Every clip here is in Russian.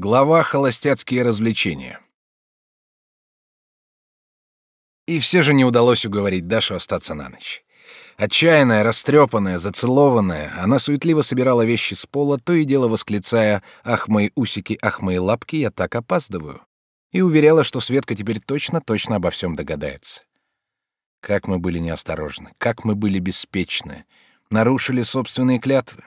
Глава «Холостяцкие развлечения». И все же не удалось уговорить Дашу остаться на ночь. Отчаянная, растрепанная, зацелованная, она суетливо собирала вещи с пола, то и дело восклицая «Ах, мои усики, ах, мои лапки, я так опаздываю!» и уверяла, что Светка теперь точно-точно обо всем догадается. Как мы были неосторожны, как мы были беспечны, нарушили собственные клятвы.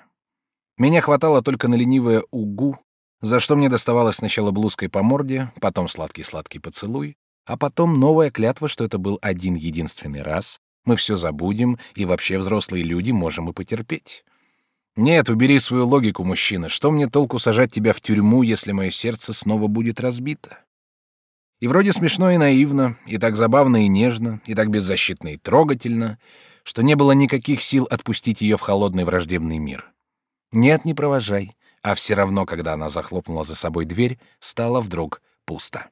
Меня хватало только на ленивое «угу», за что мне доставалось сначала блузкой по морде, потом сладкий-сладкий поцелуй, а потом новая клятва, что это был один единственный раз, мы все забудем, и вообще взрослые люди можем и потерпеть. Нет, убери свою логику, мужчина. Что мне толку сажать тебя в тюрьму, если мое сердце снова будет разбито? И вроде смешно и наивно, и так забавно и нежно, и так беззащитно и трогательно, что не было никаких сил отпустить ее в холодный враждебный мир. Нет, не провожай а все равно, когда она захлопнула за собой дверь, стало вдруг пусто.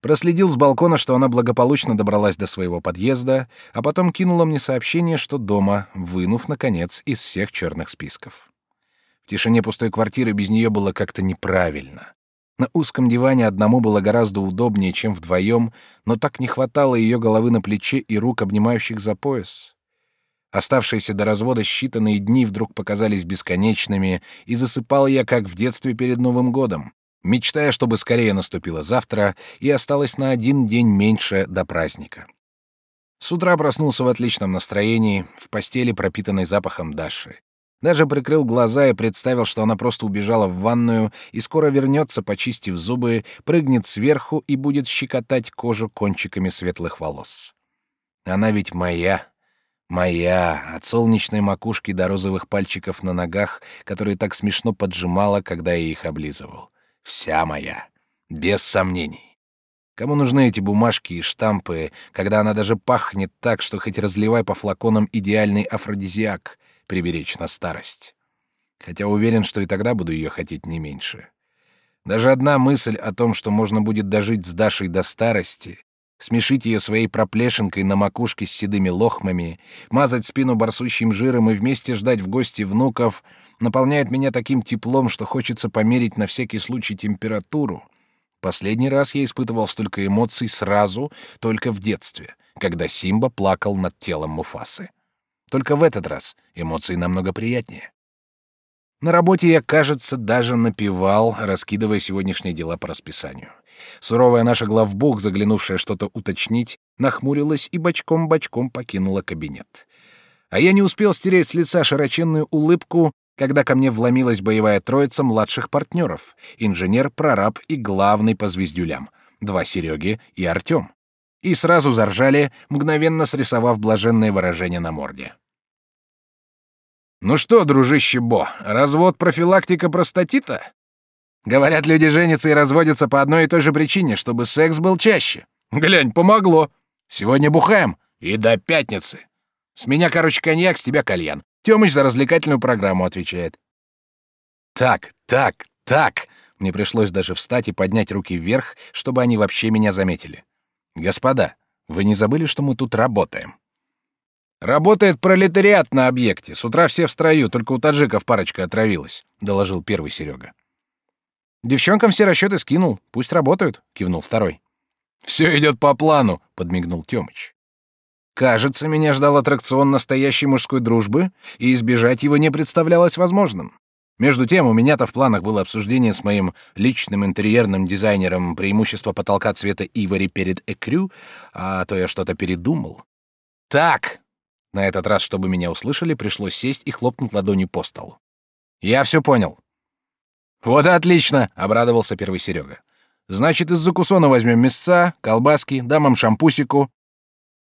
Проследил с балкона, что она благополучно добралась до своего подъезда, а потом кинула мне сообщение, что дома, вынув, наконец, из всех черных списков. В тишине пустой квартиры без нее было как-то неправильно. На узком диване одному было гораздо удобнее, чем вдвоем, но так не хватало ее головы на плече и рук, обнимающих за пояс. Оставшиеся до развода считанные дни вдруг показались бесконечными, и засыпал я, как в детстве перед Новым годом, мечтая, чтобы скорее наступило завтра и осталось на один день меньше до праздника. С утра проснулся в отличном настроении, в постели, пропитанной запахом Даши. Даже прикрыл глаза и представил, что она просто убежала в ванную и скоро вернется, почистив зубы, прыгнет сверху и будет щекотать кожу кончиками светлых волос. Она ведь моя, Моя, от солнечной макушки до розовых пальчиков на ногах, которые так смешно поджимала, когда я их облизывал. Вся моя. Без сомнений. Кому нужны эти бумажки и штампы, когда она даже пахнет так, что хоть разливай по флаконам идеальный афродизиак, приберечь на старость? Хотя уверен, что и тогда буду ее хотеть не меньше. Даже одна мысль о том, что можно будет дожить с Дашей до старости, смешить ее своей проплешинкой на макушке с седыми лохмами, мазать спину барсучьим жиром и вместе ждать в гости внуков, наполняет меня таким теплом, что хочется померить на всякий случай температуру. Последний раз я испытывал столько эмоций сразу, только в детстве, когда Симба плакал над телом Муфасы. Только в этот раз эмоции намного приятнее. На работе я, кажется, даже напевал, раскидывая сегодняшние дела по расписанию. Суровая наша главбух, заглянувшая что-то уточнить, нахмурилась и бочком-бочком покинула кабинет. А я не успел стереть с лица широченную улыбку, когда ко мне вломилась боевая троица младших партнеров — инженер, прораб и главный по звездюлям — два Сереги и Артем. И сразу заржали, мгновенно срисовав блаженное выражение на морде. «Ну что, дружище Бо, развод профилактика простатита?» Говорят, люди женятся и разводятся по одной и той же причине, чтобы секс был чаще. Глянь, помогло. Сегодня бухаем и до пятницы. С меня, короче, коньяк, с тебя кальян. Тёмыч за развлекательную программу отвечает. Так, так, так. Мне пришлось даже встать и поднять руки вверх, чтобы они вообще меня заметили. Господа, вы не забыли, что мы тут работаем? Работает пролетариат на объекте. С утра все в строю, только у таджиков парочка отравилась, доложил первый Серега. Девчонкам все расчеты скинул, пусть работают, кивнул второй. Все идет по плану, подмигнул Тёмыч. Кажется, меня ждал аттракцион настоящей мужской дружбы, и избежать его не представлялось возможным. Между тем, у меня-то в планах было обсуждение с моим личным интерьерным дизайнером преимущества потолка цвета ивори перед экрю, а то я что-то передумал. Так, на этот раз, чтобы меня услышали, пришлось сесть и хлопнуть ладонью по столу. Я все понял. Вот и отлично, обрадовался первый Серега. Значит, из закусона возьмем мясца, колбаски, дамам шампусику.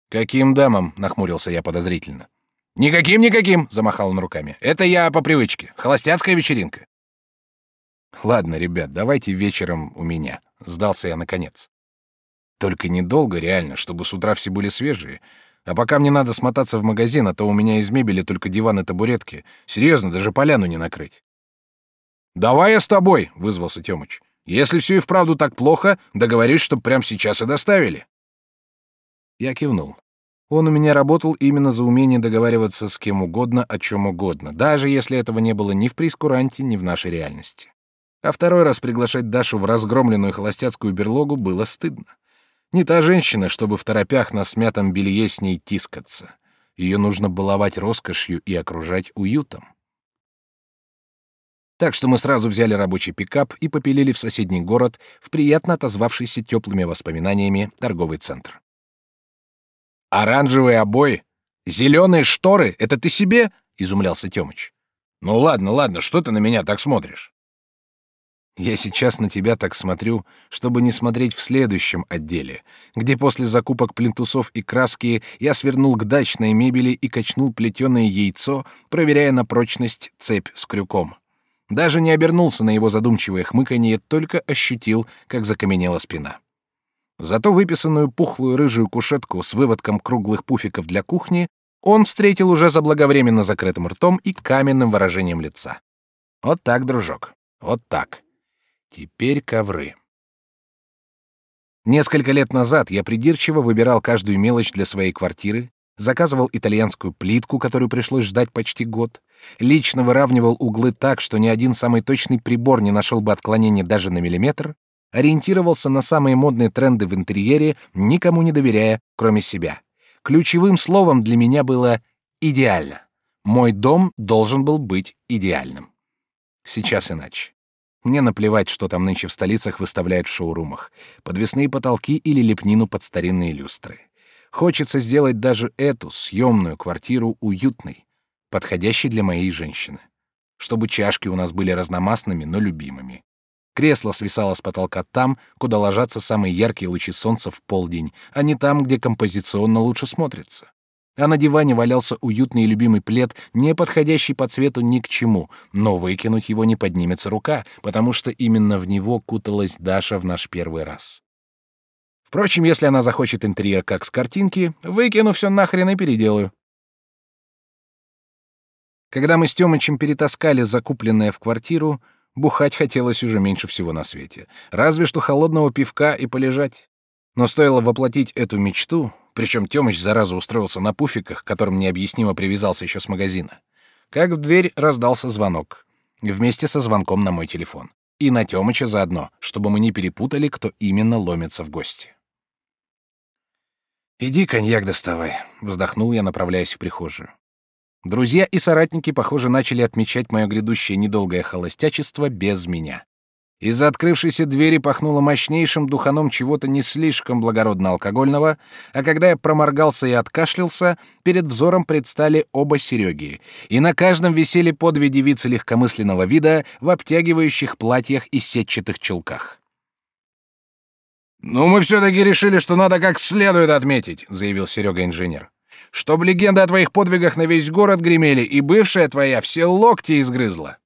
Каким дамам? нахмурился я подозрительно. Никаким, никаким, замахал он руками. Это я по привычке. Холостяцкая вечеринка. Ладно, ребят, давайте вечером у меня. Сдался я наконец. Только недолго, реально, чтобы с утра все были свежие. А пока мне надо смотаться в магазин, а то у меня из мебели только диван и табуретки. Серьезно, даже поляну не накрыть. «Давай я с тобой», — вызвался Тёмыч. «Если все и вправду так плохо, договорись, чтоб прямо сейчас и доставили». Я кивнул. Он у меня работал именно за умение договариваться с кем угодно о чем угодно, даже если этого не было ни в прескуранте, ни в нашей реальности. А второй раз приглашать Дашу в разгромленную холостяцкую берлогу было стыдно. Не та женщина, чтобы в торопях на смятом белье с ней тискаться. Ее нужно баловать роскошью и окружать уютом. Так что мы сразу взяли рабочий пикап и попилили в соседний город, в приятно отозвавшийся теплыми воспоминаниями торговый центр. «Оранжевые обои? Зеленые шторы? Это ты себе?» — изумлялся Тёмыч. «Ну ладно, ладно, что ты на меня так смотришь?» Я сейчас на тебя так смотрю, чтобы не смотреть в следующем отделе, где после закупок плинтусов и краски я свернул к дачной мебели и качнул плетеное яйцо, проверяя на прочность цепь с крюком. Даже не обернулся на его задумчивое хмыканье, только ощутил, как закаменела спина. Зато выписанную пухлую рыжую кушетку с выводком круглых пуфиков для кухни он встретил уже заблаговременно закрытым ртом и каменным выражением лица. Вот так, дружок, вот так. Теперь ковры. Несколько лет назад я придирчиво выбирал каждую мелочь для своей квартиры, заказывал итальянскую плитку, которую пришлось ждать почти год, лично выравнивал углы так, что ни один самый точный прибор не нашел бы отклонения даже на миллиметр, ориентировался на самые модные тренды в интерьере, никому не доверяя, кроме себя. Ключевым словом для меня было «идеально». Мой дом должен был быть идеальным. Сейчас иначе. Мне наплевать, что там нынче в столицах выставляют в шоурумах. Подвесные потолки или лепнину под старинные люстры. Хочется сделать даже эту съемную квартиру уютной, подходящей для моей женщины. Чтобы чашки у нас были разномастными, но любимыми. Кресло свисало с потолка там, куда ложатся самые яркие лучи солнца в полдень, а не там, где композиционно лучше смотрится. А на диване валялся уютный и любимый плед, не подходящий по цвету ни к чему, но выкинуть его не поднимется рука, потому что именно в него куталась Даша в наш первый раз. Впрочем, если она захочет интерьер как с картинки, выкину все нахрен и переделаю. Когда мы с Тёмычем перетаскали закупленное в квартиру, бухать хотелось уже меньше всего на свете. Разве что холодного пивка и полежать. Но стоило воплотить эту мечту, причем Тёмыч зараза устроился на пуфиках, к которым необъяснимо привязался еще с магазина, как в дверь раздался звонок. Вместе со звонком на мой телефон. И на Тёмыча заодно, чтобы мы не перепутали, кто именно ломится в гости. «Иди коньяк доставай», — вздохнул я, направляясь в прихожую. Друзья и соратники, похоже, начали отмечать мое грядущее недолгое холостячество без меня. Из-за открывшейся двери пахнуло мощнейшим духаном чего-то не слишком благородно-алкогольного, а когда я проморгался и откашлялся, перед взором предстали оба Сереги, и на каждом висели по две девицы легкомысленного вида в обтягивающих платьях и сетчатых чулках. «Ну, мы все-таки решили, что надо как следует отметить», — заявил Серега-инженер. «Чтобы легенды о твоих подвигах на весь город гремели, и бывшая твоя все локти изгрызла».